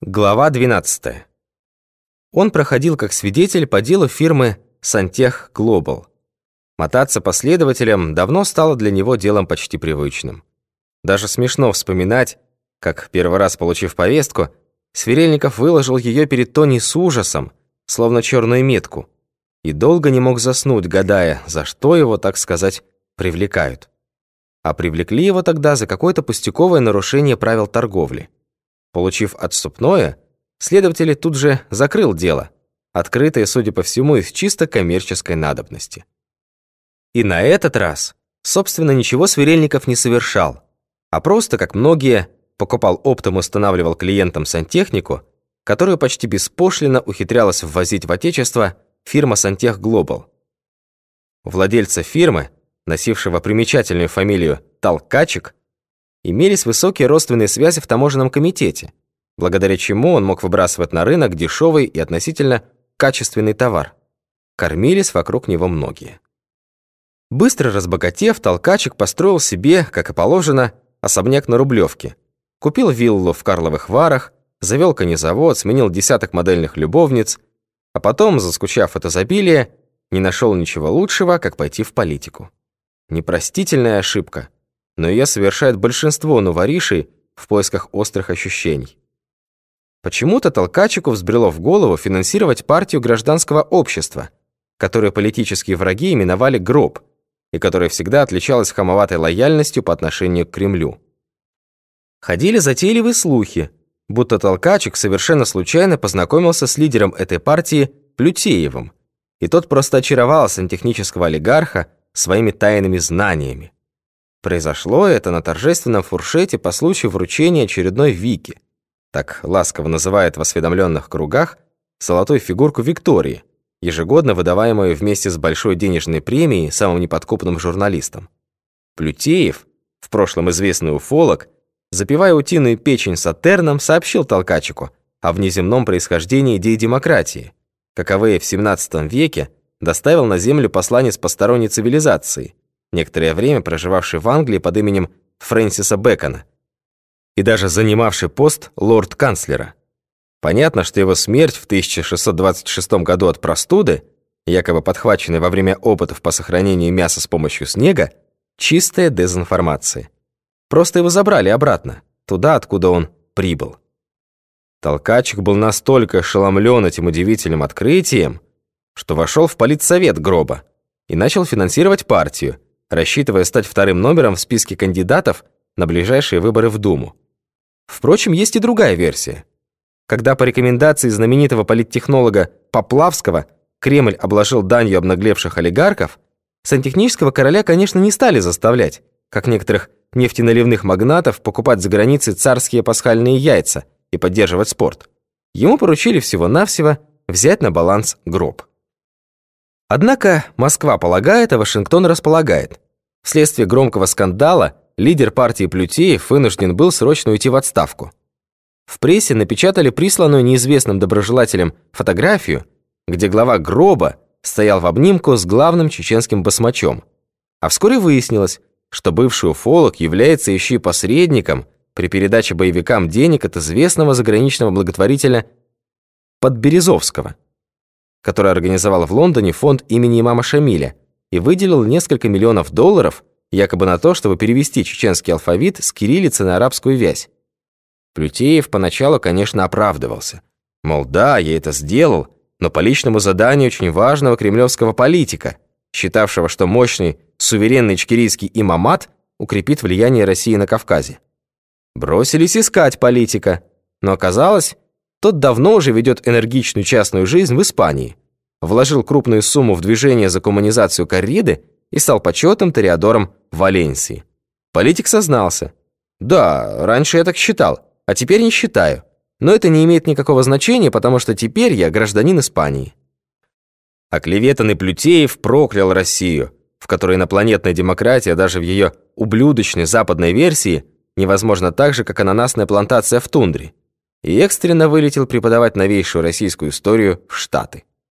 Глава 12. Он проходил как свидетель по делу фирмы Сантех Global. Мотаться последователем давно стало для него делом почти привычным. Даже смешно вспоминать, как, первый раз получив повестку, Сверельников выложил ее перед Тони с ужасом, словно черную метку, и долго не мог заснуть, гадая, за что его, так сказать, привлекают. А привлекли его тогда за какое-то пустяковое нарушение правил торговли. Получив отступное, следователь тут же закрыл дело, открытое, судя по всему, из чисто коммерческой надобности. И на этот раз, собственно, ничего Сверельников не совершал, а просто, как многие, покупал оптом устанавливал клиентам сантехнику, которую почти беспошлино ухитрялась ввозить в Отечество фирма «Сантех Глобал». Владельца фирмы, носившего примечательную фамилию Талкачик, имелись высокие родственные связи в таможенном комитете, благодаря чему он мог выбрасывать на рынок дешевый и относительно качественный товар. Кормились вокруг него многие. Быстро разбогатев, толкачик построил себе, как и положено, особняк на Рублевке. Купил виллу в Карловых Варах, завел конезавод, сменил десяток модельных любовниц, а потом, заскучав от изобилия, не нашел ничего лучшего, как пойти в политику. Непростительная ошибка – но ее совершает большинство новоришей в поисках острых ощущений. Почему-то Толкачику взбрело в голову финансировать партию гражданского общества, которую политические враги именовали «гроб», и которая всегда отличалась хамоватой лояльностью по отношению к Кремлю. Ходили затейливые слухи, будто Толкачик совершенно случайно познакомился с лидером этой партии Плютеевым, и тот просто очаровал сантехнического олигарха своими тайными знаниями. Произошло это на торжественном фуршете по случаю вручения очередной Вики. Так ласково называют в осведомленных кругах золотую фигурку Виктории, ежегодно выдаваемую вместе с большой денежной премией самым неподкупным журналистам. Плютеев, в прошлом известный уфолог, запивая утиную печень сатерном, сообщил Толкачику о внеземном происхождении идеи демократии, каковые в XVII веке доставил на Землю посланец посторонней цивилизации – некоторое время проживавший в Англии под именем Фрэнсиса Бэкона и даже занимавший пост лорд-канцлера. Понятно, что его смерть в 1626 году от простуды, якобы подхваченной во время опытов по сохранению мяса с помощью снега, чистая дезинформация. Просто его забрали обратно, туда, откуда он прибыл. Толкачик был настолько ошеломлен этим удивительным открытием, что вошел в политсовет гроба и начал финансировать партию, рассчитывая стать вторым номером в списке кандидатов на ближайшие выборы в Думу. Впрочем, есть и другая версия. Когда по рекомендации знаменитого политтехнолога Поплавского Кремль обложил данью обнаглевших олигархов, сантехнического короля, конечно, не стали заставлять, как некоторых нефтеналивных магнатов, покупать за границей царские пасхальные яйца и поддерживать спорт. Ему поручили всего-навсего взять на баланс гроб. Однако Москва полагает, а Вашингтон располагает. Вследствие громкого скандала лидер партии Плютеев вынужден был срочно уйти в отставку. В прессе напечатали присланную неизвестным доброжелателем фотографию, где глава гроба стоял в обнимку с главным чеченским басмачом. А вскоре выяснилось, что бывший уфолог является еще и посредником при передаче боевикам денег от известного заграничного благотворителя Подберезовского который организовал в Лондоне фонд имени имама Шамиля и выделил несколько миллионов долларов якобы на то, чтобы перевести чеченский алфавит с кириллицы на арабскую вязь. Плютеев поначалу, конечно, оправдывался. Мол, да, я это сделал, но по личному заданию очень важного кремлевского политика, считавшего, что мощный суверенный чкирийский имамат укрепит влияние России на Кавказе. Бросились искать политика, но оказалось, тот давно уже ведет энергичную частную жизнь в Испании, вложил крупную сумму в движение за коммунизацию корриды и стал почетным ториадором Валенсии. Политик сознался. «Да, раньше я так считал, а теперь не считаю. Но это не имеет никакого значения, потому что теперь я гражданин Испании». Оклеветанный Плютеев проклял Россию, в которой инопланетная демократия даже в ее ублюдочной западной версии невозможна так же, как ананасная плантация в тундре и экстренно вылетел преподавать новейшую российскую историю в Штаты.